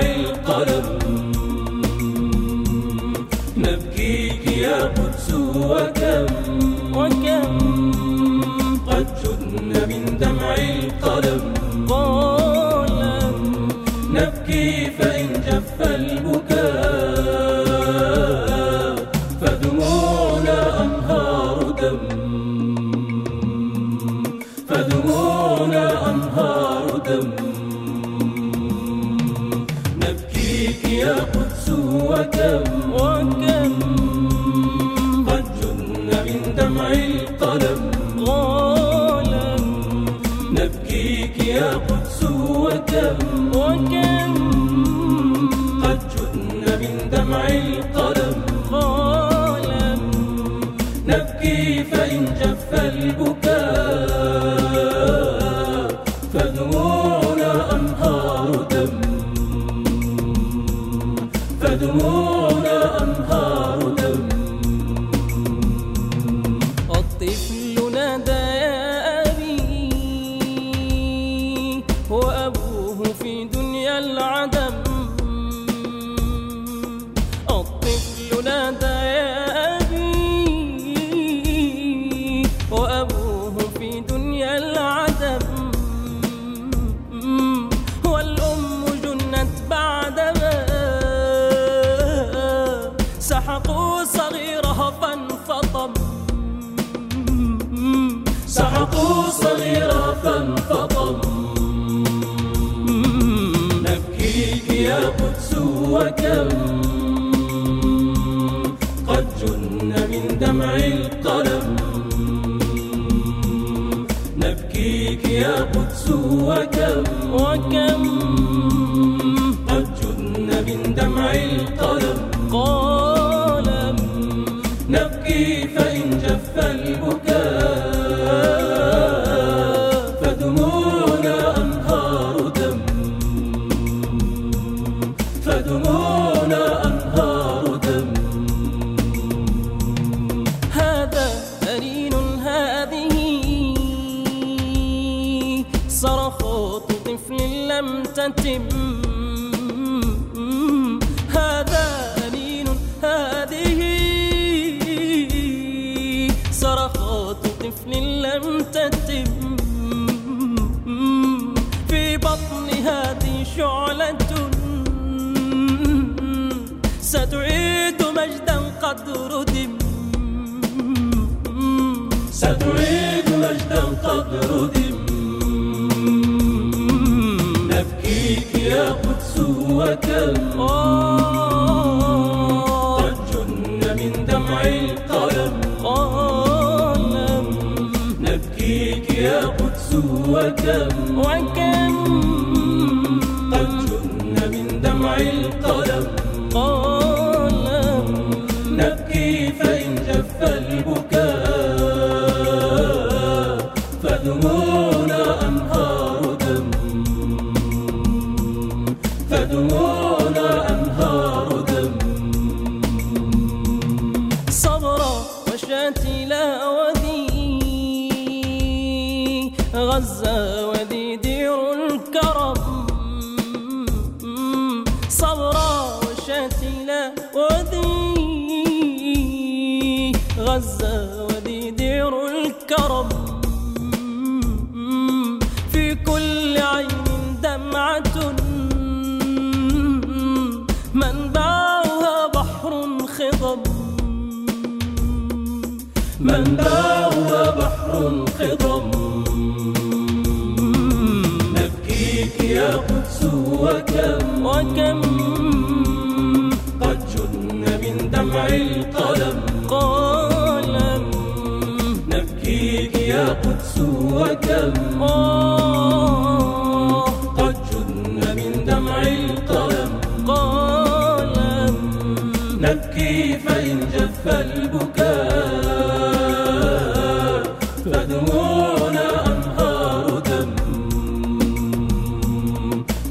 دموع نبكيك يا قدس وكم؟ وكم؟ قد شدنا من دمع القلم. قلم نبكي فإن جف البكاء. يا قدس وكم وكم تدور عقو صغيرة فانفطم نبكيك يا قدس وكم. قد جن من دمع القلم. نبكيك يا قدس وكم. وكم؟ قد جن من دمع القلم. يتم هذا أمين هذه صرخات طفل لم تتم. في بطن هذه شعلة ستعيد مجدا قد ردم ستعيد مجدا قد ردم أبكيك يا قدس وكم قد جن من دمع القلم. نبكيك يا قدس وكم وكم قد جن من دمع القلم. نبكي فإن جف ودي غزة وذي دير الكرم. صبرا وشتلا ودي غزة وذي دير الكرم. من منبع بحر خضم نبكيك يا قدس وكم؟ وكم؟ قد جدنا من دمع القلم. قلم. نبكيك يا قدس وكم؟ قد جدنا من دمع القلم. قلم. نبكي فإن جف البكاء. فدموعنا أنهار دم.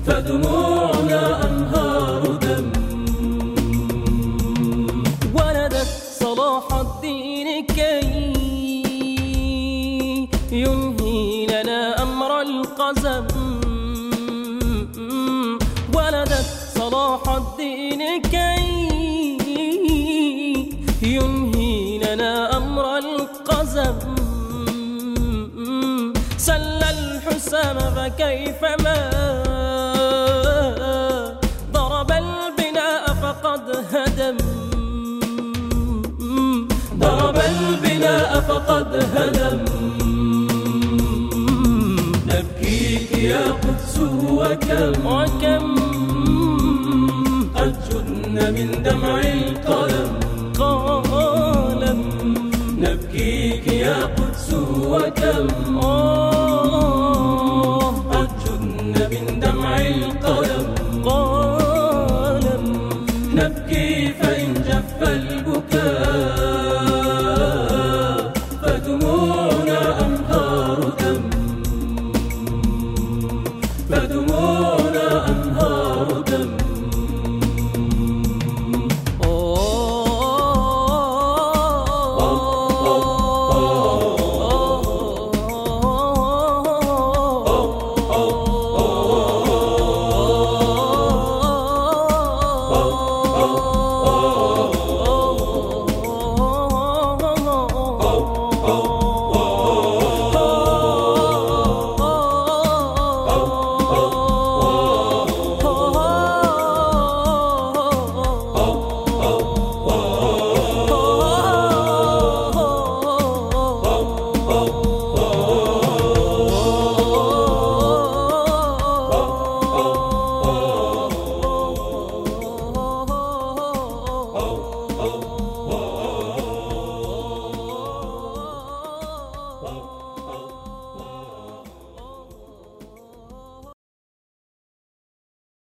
فدموعنا أنهار دم. ولدت صلاح الدين كي ينهي لنا أمر القزم. ولدت صلاح الدين الحسام فكيفما ضرب البناء فقد هدم. ضرب البناء فقد هدم. نبكيك يا قدس وكم؟ وكم؟ قد جن من دمع القلم. قلم نبكيك يا قدس وكم؟ تدور